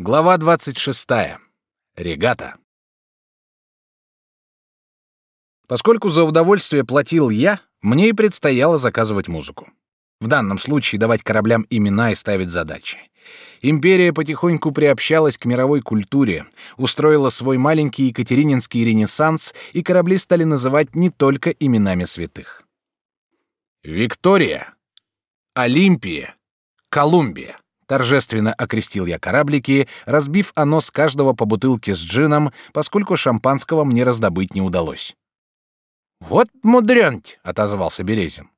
Глава 26. Регата. Поскольку за удовольствие платил я, мне и предстояло заказывать музыку. В данном случае давать кораблям имена и ставить задачи. Империя потихоньку приобщалась к мировой культуре, устроила свой маленький Екатерининский ренессанс, и корабли стали называть не только именами святых. Виктория, Олимпия, Колумбия. Торжественно окрестил я кораблики, разбив о нос каждого по бутылке с джином, поскольку шампанского мне раздобыть не удалось. «Вот мудрёнть!» — отозвался Березин.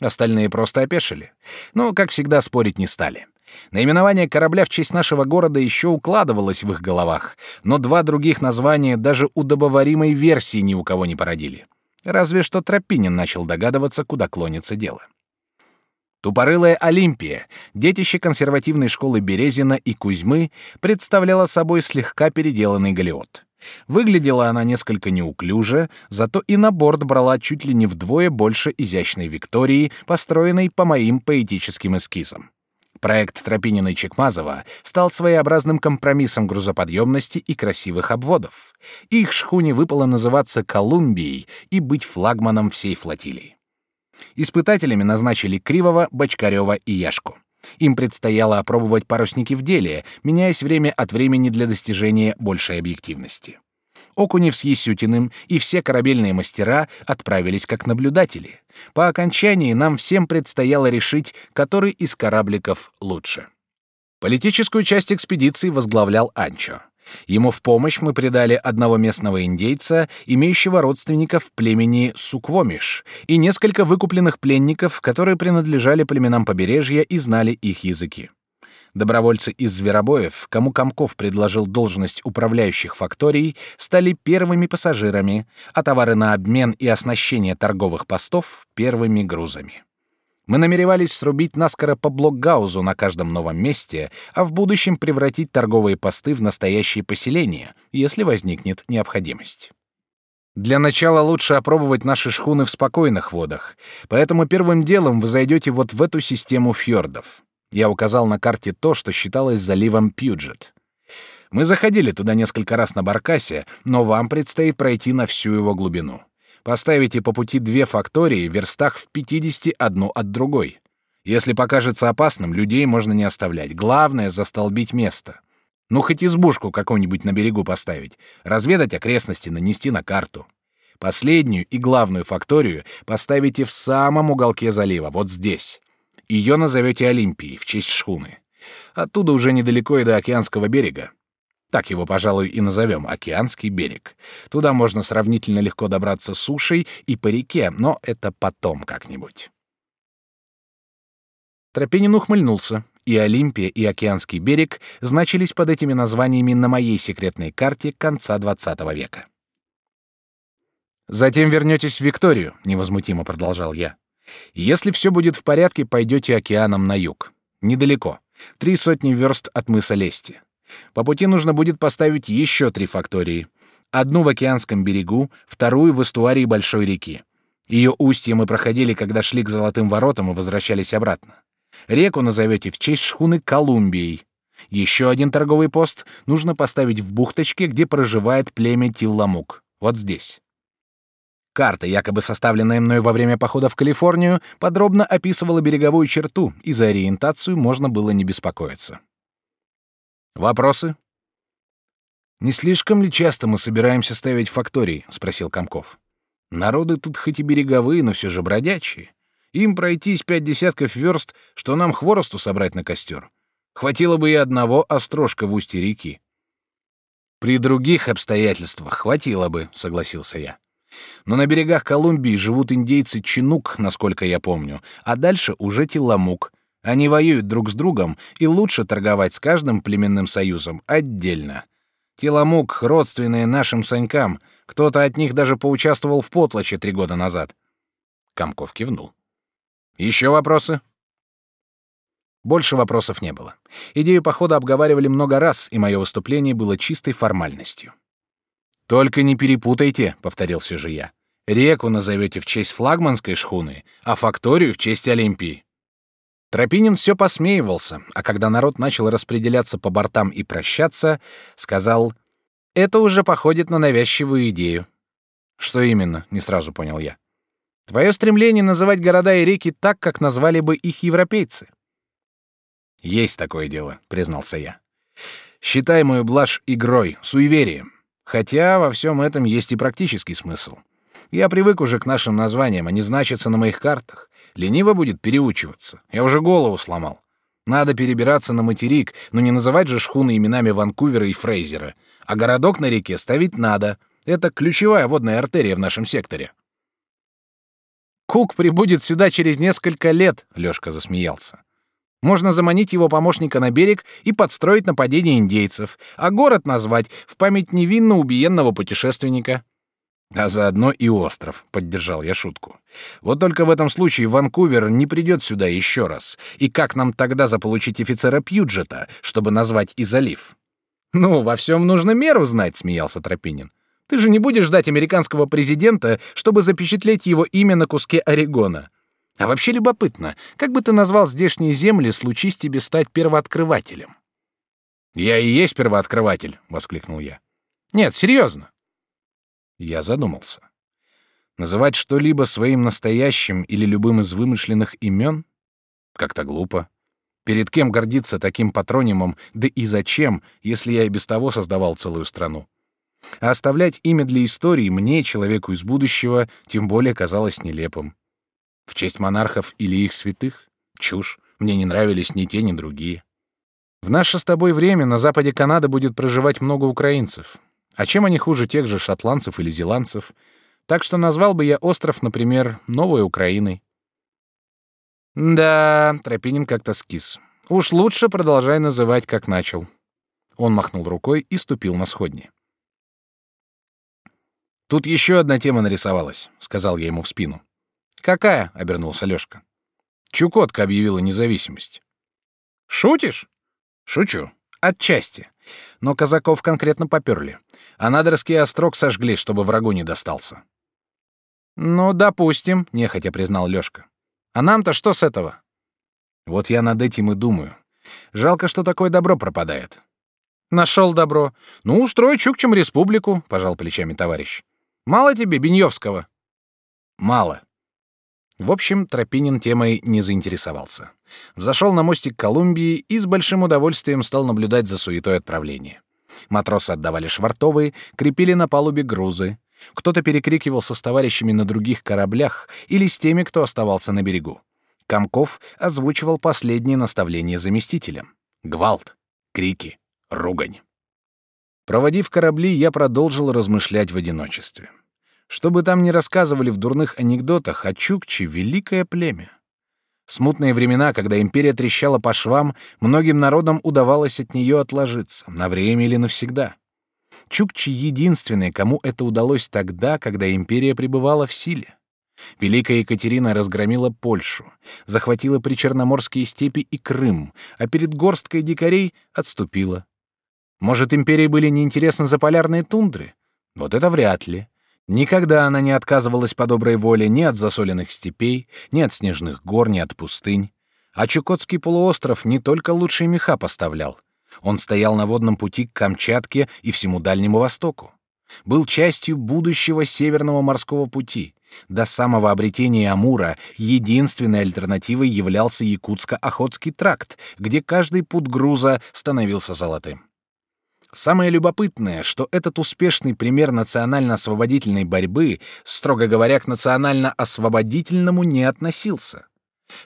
Остальные просто опешили. Но, как всегда, спорить не стали. Наименование корабля в честь нашего города еще укладывалось в их головах, но два других названия даже удобоваримой версии ни у кого не породили. Разве что Тропинин начал догадываться, куда клонится дело. Тупорылая Олимпия, детище консервативной школы Березина и Кузьмы, представляла собой слегка переделанный галеот. Выглядела она несколько неуклюже, зато и на борт брала чуть ли не вдвое больше изящной Виктории, построенной по моим поэтическим эскизам. Проект Тропинина и Чекмазова стал своеобразным компромиссом грузоподъемности и красивых обводов. Их шхуне выпало называться «Колумбией» и быть флагманом всей флотилии. Испытателями назначили Кривого, Бочкарева и Яшку. Им предстояло опробовать парусники в деле, меняясь время от времени для достижения большей объективности. Окунев с Есютиным и все корабельные мастера отправились как наблюдатели. По окончании нам всем предстояло решить, который из корабликов лучше. Политическую часть экспедиции возглавлял Анчо. Ему в помощь мы придали одного местного индейца, имеющего родственников в племени Суквомиш, и несколько выкупленных пленников, которые принадлежали племенам побережья и знали их языки. Добровольцы из зверобоев, кому Комков предложил должность управляющих факторий, стали первыми пассажирами, а товары на обмен и оснащение торговых постов — первыми грузами. Мы намеревались срубить наскоро по блокгаузу на каждом новом месте, а в будущем превратить торговые посты в настоящие поселения, если возникнет необходимость. Для начала лучше опробовать наши шхуны в спокойных водах, поэтому первым делом вы зайдете вот в эту систему фьордов. Я указал на карте то, что считалось заливом Пьюджет. Мы заходили туда несколько раз на баркасе, но вам предстоит пройти на всю его глубину. Поставите по пути две фактории в верстах в 50 одну от другой. Если покажется опасным, людей можно не оставлять. Главное — застолбить место. Ну, хоть избушку какую-нибудь на берегу поставить, разведать окрестности, нанести на карту. Последнюю и главную факторию поставите в самом уголке залива, вот здесь. Ее назовете Олимпией в честь шхуны. Оттуда уже недалеко и до океанского берега. Так его, пожалуй, и назовем океанский берег. Туда можно сравнительно легко добраться сушей и по реке, но это потом как-нибудь. Тропинин ухмыльнулся, и Олимпия, и океанский берег значились под этими названиями на моей секретной карте конца XX века. Затем вернетесь в Викторию, невозмутимо продолжал я. Если все будет в порядке, пойдете океаном на юг, недалеко, три сотни верст от мыса Лести. По пути нужно будет поставить еще три фактории. Одну в океанском берегу, вторую в эстуарии большой реки. Ее устье мы проходили, когда шли к Золотым воротам и возвращались обратно. Реку назовете в честь шхуны Колумбией. Еще один торговый пост нужно поставить в бухточке, где проживает племя Тилламук. Вот здесь. Карта, якобы составленная мной во время похода в Калифорнию, подробно описывала береговую черту, и за ориентацию можно было не беспокоиться. Вопросы? Не слишком ли часто мы собираемся ставить фактории? спросил Комков. Народы тут хоть и береговые, но все же бродячие. Им пройтись пять десятков верст, что нам хворосту собрать на костер. Хватило бы и одного острожка в устье реки. При других обстоятельствах хватило бы, согласился я. Но на берегах Колумбии живут индейцы Чинук, насколько я помню, а дальше уже Тиламук, они воюют друг с другом, и лучше торговать с каждым племенным союзом отдельно. Теламук родственные нашим Санькам, кто-то от них даже поучаствовал в потлаче три года назад. Комков кивнул. Еще вопросы? Больше вопросов не было. Идею похода обговаривали много раз, и мое выступление было чистой формальностью. Только не перепутайте, повторил все же я. Реку назовете в честь флагманской шхуны, а факторию в честь Олимпии. Тропинин все посмеивался, а когда народ начал распределяться по бортам и прощаться, сказал, «Это уже походит на навязчивую идею». «Что именно?» — не сразу понял я. «Твое стремление называть города и реки так, как назвали бы их европейцы». «Есть такое дело», — признался я. «Считай мою блажь игрой, суеверием. Хотя во всем этом есть и практический смысл. Я привык уже к нашим названиям, они значатся на моих картах. Лениво будет переучиваться. Я уже голову сломал. Надо перебираться на материк, но не называть же шхуны именами Ванкувера и Фрейзера. А городок на реке ставить надо. Это ключевая водная артерия в нашем секторе. Кук прибудет сюда через несколько лет, Лёшка засмеялся. Можно заманить его помощника на берег и подстроить нападение индейцев, а город назвать в память невинно убиенного путешественника. А заодно и остров, поддержал я шутку. Вот только в этом случае Ванкувер не придет сюда еще раз. И как нам тогда заполучить офицера Пьюджета, чтобы назвать и залив? Ну, во всем нужно меру знать, смеялся Тропинин. Ты же не будешь ждать американского президента, чтобы запечатлеть его имя на куске Орегона. А вообще любопытно, как бы ты назвал здешние земли, случись тебе стать первооткрывателем? Я и есть первооткрыватель, воскликнул я. Нет, серьезно. Я задумался. Называть что-либо своим настоящим или любым из вымышленных имен? Как-то глупо. Перед кем гордиться таким патронимом, да и зачем, если я и без того создавал целую страну? А оставлять имя для истории мне, человеку из будущего, тем более казалось нелепым. В честь монархов или их святых? Чушь. Мне не нравились ни те, ни другие. В наше с тобой время на западе Канады будет проживать много украинцев. А чем они хуже тех же шотландцев или зеландцев? Так что назвал бы я остров, например, Новой Украиной. Да, Тропинин как-то скис. Уж лучше продолжай называть, как начал. Он махнул рукой и ступил на сходни. Тут еще одна тема нарисовалась, сказал я ему в спину. Какая? обернулся Лёшка. Чукотка объявила независимость. Шутишь? Шучу. Отчасти. Но казаков конкретно поперли. А Надырский острог сожгли, чтобы врагу не достался. Ну, допустим, нехотя признал Лёшка. А нам-то что с этого? Вот я над этим и думаю. Жалко, что такое добро пропадает. Нашел добро. Ну, устрой Чукчам республику, пожал плечами товарищ. Мало тебе Беньевского? Мало. В общем, Тропинин темой не заинтересовался. Взошел на мостик Колумбии и с большим удовольствием стал наблюдать за суетой отправления. Матросы отдавали швартовые, крепили на палубе грузы. Кто-то перекрикивался с товарищами на других кораблях или с теми, кто оставался на берегу. Комков озвучивал последние наставления заместителям. Гвалт, крики, ругань. Проводив корабли, я продолжил размышлять в одиночестве. Что бы там ни рассказывали в дурных анекдотах, а Чукчи — великое племя. Смутные времена, когда империя трещала по швам, многим народам удавалось от нее отложиться, на время или навсегда. Чукчи — единственные, кому это удалось тогда, когда империя пребывала в силе. Великая Екатерина разгромила Польшу, захватила причерноморские степи и Крым, а перед горсткой дикарей отступила. Может, империи были неинтересны заполярные тундры? Вот это вряд ли. Никогда она не отказывалась по доброй воле ни от засоленных степей, ни от снежных гор, ни от пустынь. А Чукотский полуостров не только лучшие меха поставлял. Он стоял на водном пути к Камчатке и всему Дальнему Востоку. Был частью будущего Северного морского пути. До самого обретения Амура единственной альтернативой являлся Якутско-Охотский тракт, где каждый путь груза становился золотым. Самое любопытное, что этот успешный пример национально-освободительной борьбы, строго говоря, к национально-освободительному не относился.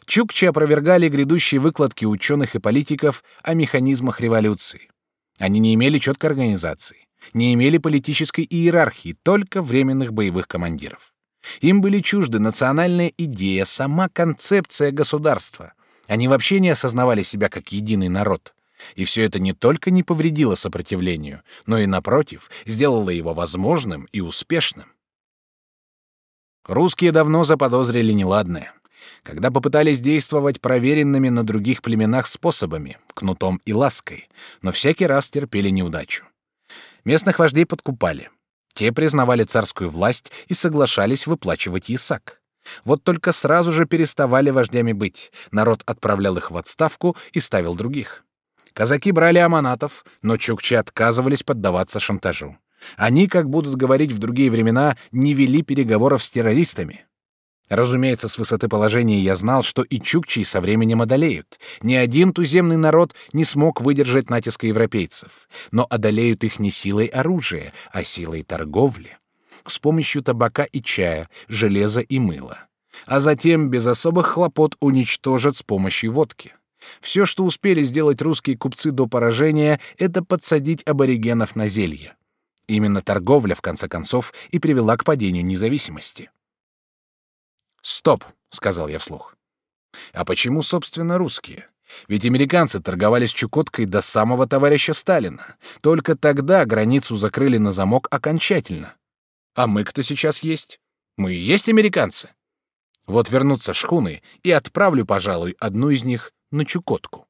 Чукчи опровергали грядущие выкладки ученых и политиков о механизмах революции. Они не имели четкой организации, не имели политической иерархии, только временных боевых командиров. Им были чужды национальная идея, сама концепция государства. Они вообще не осознавали себя как единый народ. И все это не только не повредило сопротивлению, но и, напротив, сделало его возможным и успешным. Русские давно заподозрили неладное. Когда попытались действовать проверенными на других племенах способами, кнутом и лаской, но всякий раз терпели неудачу. Местных вождей подкупали. Те признавали царскую власть и соглашались выплачивать ясак. Вот только сразу же переставали вождями быть. Народ отправлял их в отставку и ставил других. Казаки брали аманатов, но чукчи отказывались поддаваться шантажу. Они, как будут говорить в другие времена, не вели переговоров с террористами. Разумеется, с высоты положения я знал, что и чукчи со временем одолеют. Ни один туземный народ не смог выдержать натиска европейцев, но одолеют их не силой оружия, а силой торговли, с помощью табака и чая, железа и мыла. А затем без особых хлопот уничтожат с помощью водки. Все, что успели сделать русские купцы до поражения, это подсадить аборигенов на зелье. Именно торговля, в конце концов, и привела к падению независимости. «Стоп», — сказал я вслух. «А почему, собственно, русские? Ведь американцы торговали с Чукоткой до самого товарища Сталина. Только тогда границу закрыли на замок окончательно. А мы кто сейчас есть? Мы и есть американцы. Вот вернутся шхуны, и отправлю, пожалуй, одну из них на Чукотку.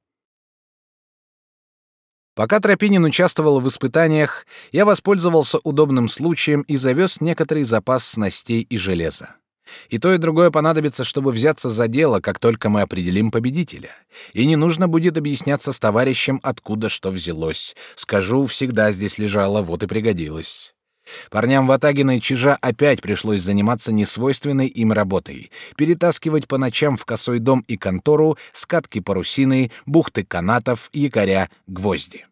Пока Тропинин участвовал в испытаниях, я воспользовался удобным случаем и завез некоторый запас снастей и железа. И то, и другое понадобится, чтобы взяться за дело, как только мы определим победителя. И не нужно будет объясняться с товарищем, откуда что взялось. Скажу, всегда здесь лежало, вот и пригодилось. Парням Ватагина и Чижа опять пришлось заниматься несвойственной им работой — перетаскивать по ночам в косой дом и контору скатки парусины, бухты канатов, якоря, гвозди.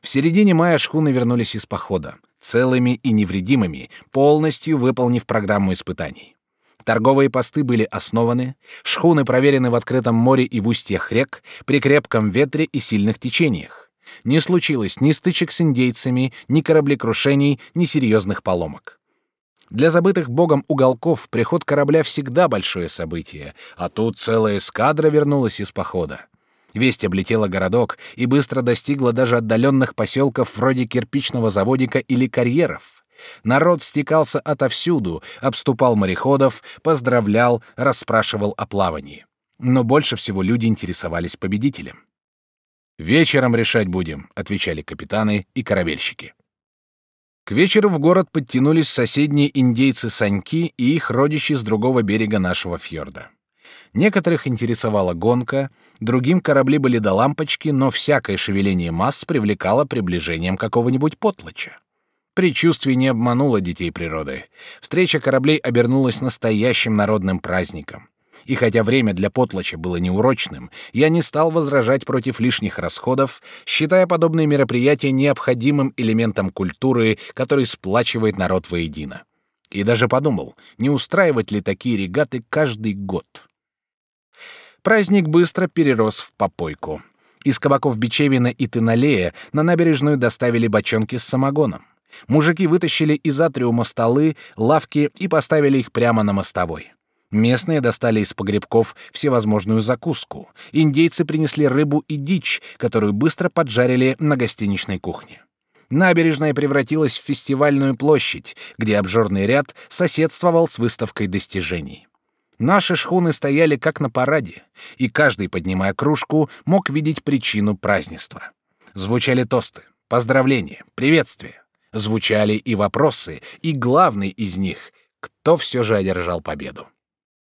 В середине мая шхуны вернулись из похода, целыми и невредимыми, полностью выполнив программу испытаний. Торговые посты были основаны, шхуны проверены в открытом море и в устьях рек, при крепком ветре и сильных течениях. Не случилось ни стычек с индейцами, ни кораблекрушений, ни серьезных поломок. Для забытых богом уголков приход корабля всегда большое событие, а тут целая эскадра вернулась из похода. Весть облетела городок и быстро достигла даже отдаленных поселков вроде кирпичного заводика или карьеров. Народ стекался отовсюду, обступал мореходов, поздравлял, расспрашивал о плавании. Но больше всего люди интересовались победителем. «Вечером решать будем», — отвечали капитаны и корабельщики. К вечеру в город подтянулись соседние индейцы Саньки и их родичи с другого берега нашего фьорда. Некоторых интересовала гонка, другим корабли были до лампочки, но всякое шевеление масс привлекало приближением какого-нибудь потлача. Предчувствие не обмануло детей природы. Встреча кораблей обернулась настоящим народным праздником. И хотя время для потлача было неурочным, я не стал возражать против лишних расходов, считая подобные мероприятия необходимым элементом культуры, который сплачивает народ воедино. И даже подумал, не устраивать ли такие регаты каждый год. Праздник быстро перерос в попойку. Из кабаков Бичевина и Тыналея на набережную доставили бочонки с самогоном. Мужики вытащили из атриума столы, лавки и поставили их прямо на мостовой. Местные достали из погребков всевозможную закуску. Индейцы принесли рыбу и дичь, которую быстро поджарили на гостиничной кухне. Набережная превратилась в фестивальную площадь, где обжорный ряд соседствовал с выставкой достижений. Наши шхуны стояли как на параде, и каждый, поднимая кружку, мог видеть причину празднества. Звучали тосты, поздравления, приветствия. Звучали и вопросы, и главный из них — кто все же одержал победу.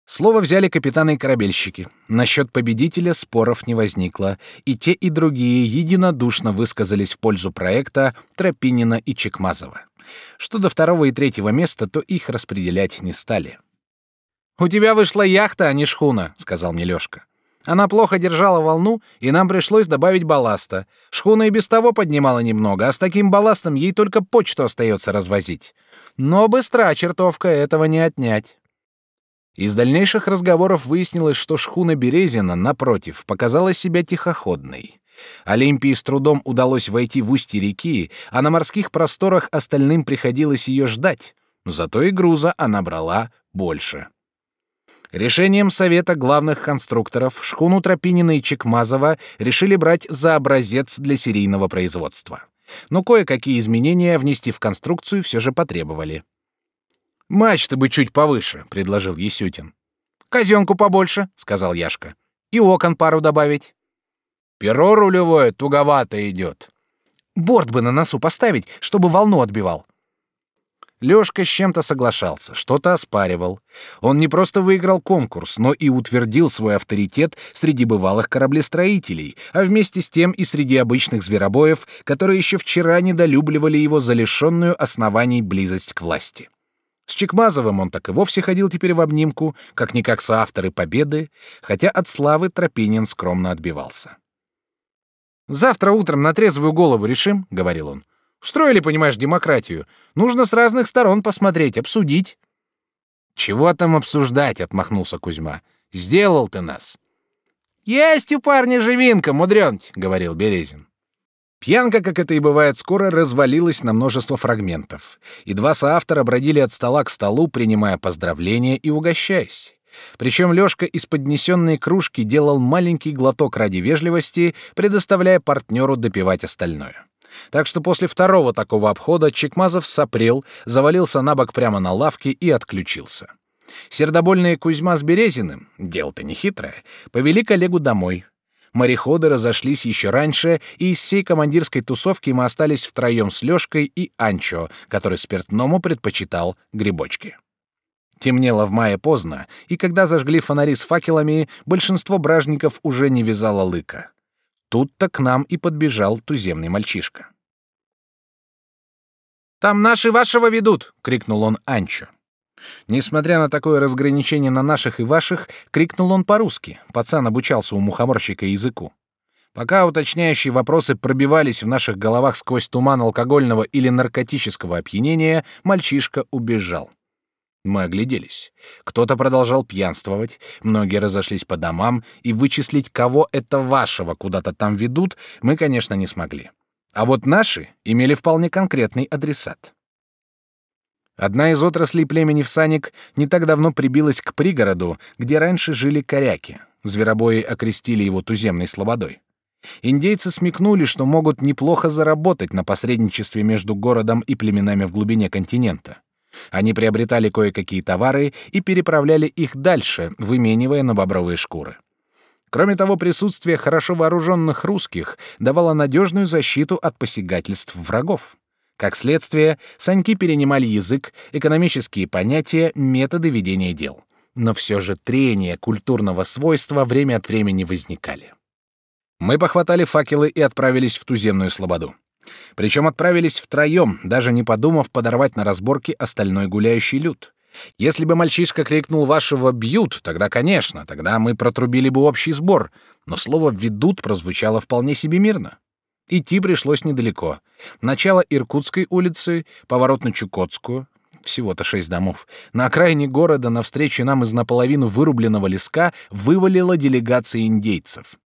Слово взяли капитаны и корабельщики. Насчет победителя споров не возникло, и те и другие единодушно высказались в пользу проекта Тропинина и Чекмазова. Что до второго и третьего места, то их распределять не стали. «У тебя вышла яхта, а не шхуна», — сказал мне Лёшка. «Она плохо держала волну, и нам пришлось добавить балласта. Шхуна и без того поднимала немного, а с таким балластом ей только почту остается развозить. Но быстра чертовка, этого не отнять». Из дальнейших разговоров выяснилось, что шхуна Березина, напротив, показала себя тихоходной. Олимпии с трудом удалось войти в устье реки, а на морских просторах остальным приходилось ее ждать. Зато и груза она брала больше. Решением Совета главных конструкторов шхуну Тропинина и Чекмазова решили брать за образец для серийного производства. Но кое-какие изменения внести в конструкцию все же потребовали. «Мачты бы чуть повыше», — предложил Есютин. «Казенку побольше», — сказал Яшка. «И окон пару добавить». «Перо рулевое туговато идет». «Борт бы на носу поставить, чтобы волну отбивал». Лёшка с чем-то соглашался, что-то оспаривал. Он не просто выиграл конкурс, но и утвердил свой авторитет среди бывалых кораблестроителей, а вместе с тем и среди обычных зверобоев, которые еще вчера недолюбливали его за лишенную оснований близость к власти. С Чекмазовым он так и вовсе ходил теперь в обнимку, как-никак соавторы победы, хотя от славы Тропинин скромно отбивался. «Завтра утром на трезвую голову решим», — говорил он. Устроили, понимаешь, демократию. Нужно с разных сторон посмотреть, обсудить. Чего там обсуждать, отмахнулся Кузьма. Сделал ты нас. Есть у парня живинка, мудрёнть, говорил Березин. Пьянка, как это и бывает скоро, развалилась на множество фрагментов, и два соавтора бродили от стола к столу, принимая поздравления и угощаясь. Причем Лёшка из поднесенной кружки делал маленький глоток ради вежливости, предоставляя партнеру допивать остальное. Так что после второго такого обхода Чекмазов сопрел, завалился на бок прямо на лавке и отключился. Сердобольные Кузьма с Березиным, дело-то не хитрое, повели коллегу домой. Мореходы разошлись еще раньше, и из всей командирской тусовки мы остались втроем с Лёшкой и Анчо, который спиртному предпочитал грибочки. Темнело в мае поздно, и когда зажгли фонари с факелами, большинство бражников уже не вязало лыка. Тут-то к нам и подбежал туземный мальчишка. «Там наши вашего ведут!» — крикнул он Анчо. Несмотря на такое разграничение на наших и ваших, крикнул он по-русски. Пацан обучался у мухоморщика языку. Пока уточняющие вопросы пробивались в наших головах сквозь туман алкогольного или наркотического опьянения, мальчишка убежал. Мы огляделись. Кто-то продолжал пьянствовать, многие разошлись по домам, и вычислить, кого это вашего куда-то там ведут, мы, конечно, не смогли. А вот наши имели вполне конкретный адресат. Одна из отраслей племени Всаник не так давно прибилась к пригороду, где раньше жили коряки. Зверобои окрестили его туземной слободой. Индейцы смекнули, что могут неплохо заработать на посредничестве между городом и племенами в глубине континента. Они приобретали кое-какие товары и переправляли их дальше, выменивая на бобровые шкуры. Кроме того, присутствие хорошо вооруженных русских давало надежную защиту от посягательств врагов. Как следствие, саньки перенимали язык, экономические понятия, методы ведения дел. Но все же трения культурного свойства время от времени возникали. Мы похватали факелы и отправились в туземную слободу. Причем отправились втроем, даже не подумав подорвать на разборке остальной гуляющий люд. Если бы мальчишка крикнул «вашего бьют», тогда, конечно, тогда мы протрубили бы общий сбор, но слово «ведут» прозвучало вполне себе мирно. Идти пришлось недалеко. Начало Иркутской улицы, поворот на Чукотскую, всего-то шесть домов. На окраине города навстречу нам из наполовину вырубленного леска вывалила делегация индейцев.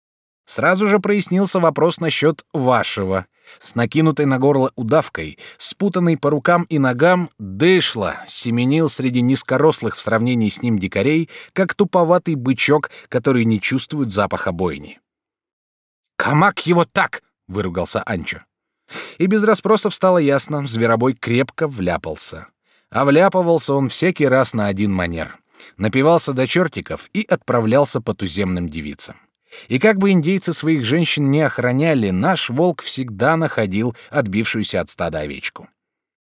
Сразу же прояснился вопрос насчет вашего. С накинутой на горло удавкой, спутанный по рукам и ногам, дышло, семенил среди низкорослых в сравнении с ним дикарей, как туповатый бычок, который не чувствует запаха бойни. «Камак его так!» — выругался Анчо. И без расспросов стало ясно, зверобой крепко вляпался. А вляпывался он всякий раз на один манер. Напивался до чертиков и отправлялся по туземным девицам. И как бы индейцы своих женщин не охраняли, наш волк всегда находил отбившуюся от стада овечку.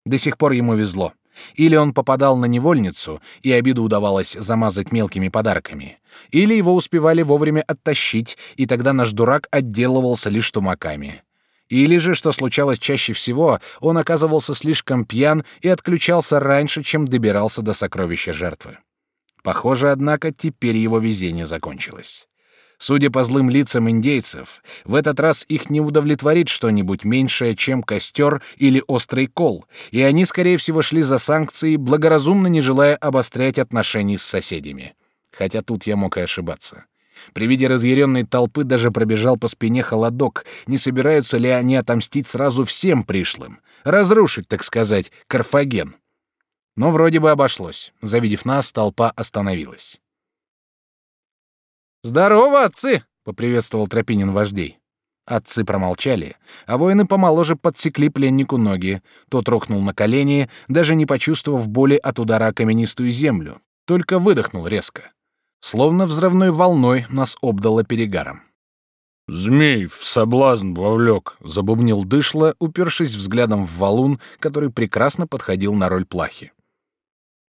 До сих пор ему везло. Или он попадал на невольницу, и обиду удавалось замазать мелкими подарками, или его успевали вовремя оттащить, и тогда наш дурак отделывался лишь тумаками. Или же, что случалось чаще всего, он оказывался слишком пьян и отключался раньше, чем добирался до сокровища жертвы. Похоже, однако, теперь его везение закончилось. Судя по злым лицам индейцев, в этот раз их не удовлетворит что-нибудь меньшее, чем костер или острый кол, и они, скорее всего, шли за санкции, благоразумно не желая обострять отношений с соседями. Хотя тут я мог и ошибаться. При виде разъяренной толпы даже пробежал по спине холодок, не собираются ли они отомстить сразу всем пришлым, разрушить, так сказать, Карфаген. Но вроде бы обошлось. Завидев нас, толпа остановилась. «Здорово, отцы!» — поприветствовал Тропинин вождей. Отцы промолчали, а воины помоложе подсекли пленнику ноги. Тот рухнул на колени, даже не почувствовав боли от удара о каменистую землю, только выдохнул резко. Словно взрывной волной нас обдало перегаром. Змей в соблазн вовлек, забубнил дышло, упершись взглядом в валун, который прекрасно подходил на роль плахи.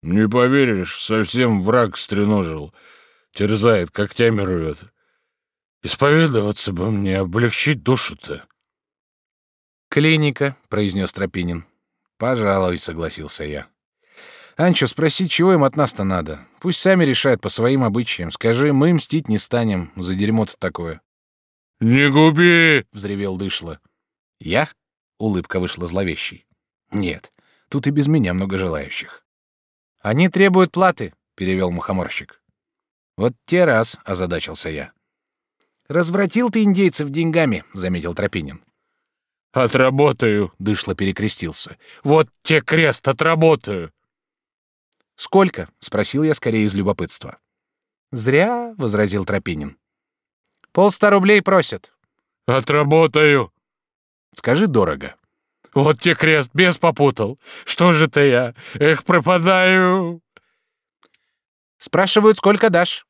Не поверишь, совсем враг стреножил. Терзает, когтями рвет. Исповедоваться бы мне, облегчить душу-то. «Клиника», — произнес Тропинин. «Пожалуй», — согласился я. «Анчо, спроси, чего им от нас-то надо? Пусть сами решают по своим обычаям. Скажи, мы мстить не станем за дерьмо-то такое». «Не губи!» — взревел дышло. «Я?» — улыбка вышла зловещей. «Нет, тут и без меня много желающих». «Они требуют платы», — перевел мухоморщик. «Вот те раз», — озадачился я. «Развратил ты индейцев деньгами», — заметил Тропинин. «Отработаю», — дышло перекрестился. «Вот те крест отработаю». «Сколько?» — спросил я скорее из любопытства. «Зря», — возразил Тропинин. Полста рублей просят. Отработаю. Скажи дорого. Вот те крест, без попутал. Что же ты я? Эх, пропадаю. Спрашивают, сколько дашь?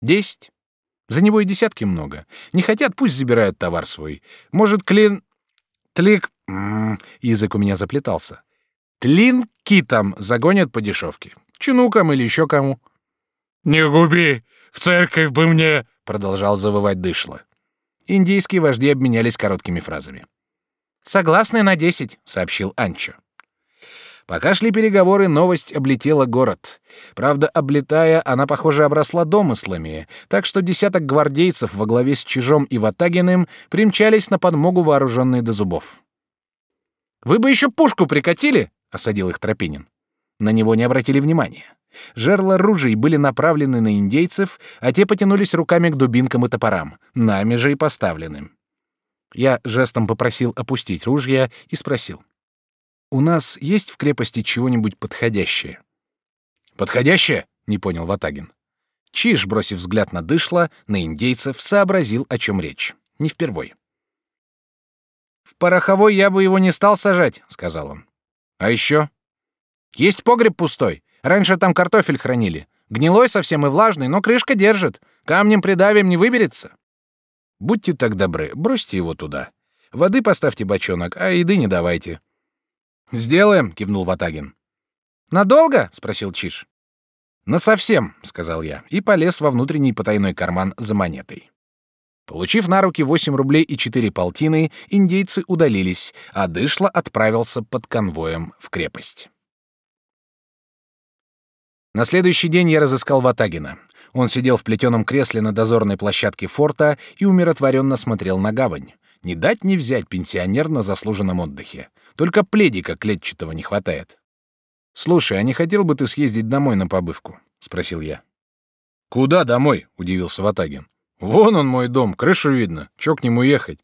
Десять. За него и десятки много. Не хотят, пусть забирают товар свой. Может, клин... Тлик... М -м, язык у меня заплетался. Тлинки там загонят по дешевке. Чинукам или еще кому. Не губи, в церковь бы мне продолжал завывать дышло. Индийские вожди обменялись короткими фразами. Согласны на десять, сообщил Анчо. Пока шли переговоры, новость облетела город. Правда, облетая, она, похоже, обросла домыслами, так что десяток гвардейцев во главе с Чижом и Ватагиным примчались на подмогу вооруженные до зубов. «Вы бы еще пушку прикатили!» — осадил их Тропинин. На него не обратили внимания. Жерла ружей были направлены на индейцев, а те потянулись руками к дубинкам и топорам, нами же и поставленным. Я жестом попросил опустить ружья и спросил. «У нас есть в крепости чего-нибудь подходящее?» «Подходящее?» — не понял Ватагин. Чиж, бросив взгляд на дышло, на индейцев, сообразил, о чем речь. Не впервой. «В пороховой я бы его не стал сажать», — сказал он. «А еще?» «Есть погреб пустой. Раньше там картофель хранили. Гнилой совсем и влажный, но крышка держит. Камнем придавим, не выберется. Будьте так добры, бросьте его туда. Воды поставьте бочонок, а еды не давайте. Сделаем, кивнул Ватагин. Надолго? спросил Чиш. На совсем, сказал я и полез во внутренний потайной карман за монетой. Получив на руки 8 рублей и 4 полтины, индейцы удалились, а Дышло отправился под конвоем в крепость. На следующий день я разыскал Ватагина. Он сидел в плетеном кресле на дозорной площадке форта и умиротворенно смотрел на гавань. Не дать не взять пенсионер на заслуженном отдыхе. Только пледика клетчатого не хватает. «Слушай, а не хотел бы ты съездить домой на побывку?» — спросил я. «Куда домой?» — удивился Ватагин. «Вон он мой дом, крышу видно. Чё к нему ехать?»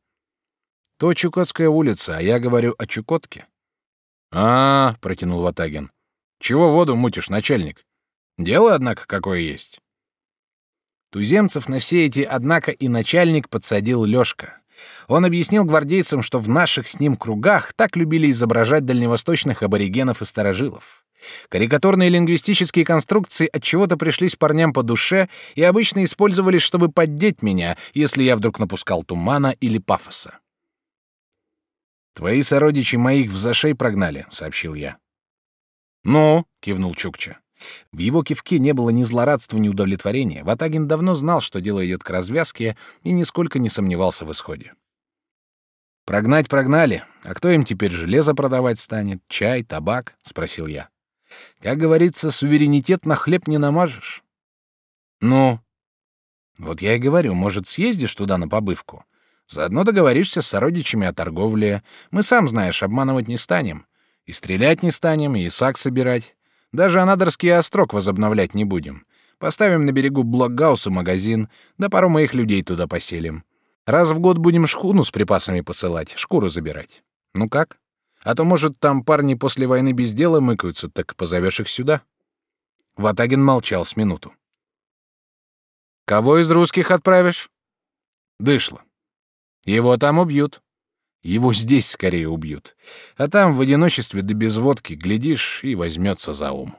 «То Чукотская улица, а я говорю о Чукотке». «А, -а, -а протянул Ватагин. «Чего воду мутишь, начальник? Дело, однако, какое есть. Туземцев на все эти «однако» и начальник подсадил Лёшка. Он объяснил гвардейцам, что в наших с ним кругах так любили изображать дальневосточных аборигенов и старожилов. Карикатурные лингвистические конструкции от чего-то пришлись парням по душе и обычно использовались, чтобы поддеть меня, если я вдруг напускал тумана или пафоса. Твои сородичи моих в зашей прогнали, сообщил я. Ну, кивнул Чукча. В его кивке не было ни злорадства, ни удовлетворения. Ватагин давно знал, что дело идет к развязке, и нисколько не сомневался в исходе. «Прогнать прогнали. А кто им теперь железо продавать станет? Чай, табак?» — спросил я. «Как говорится, суверенитет на хлеб не намажешь». «Ну?» «Вот я и говорю, может, съездишь туда на побывку? Заодно договоришься с сородичами о торговле. Мы, сам знаешь, обманывать не станем. И стрелять не станем, и сак собирать. Даже Анадырский острог возобновлять не будем. Поставим на берегу блокгаус магазин, да пару моих людей туда поселим. Раз в год будем шхуну с припасами посылать, шкуру забирать. Ну как? А то, может, там парни после войны без дела мыкаются, так позовешь их сюда?» Ватагин молчал с минуту. «Кого из русских отправишь?» «Дышло. Его там убьют. Его здесь скорее убьют. А там в одиночестве да без водки, глядишь, и возьмется за ум.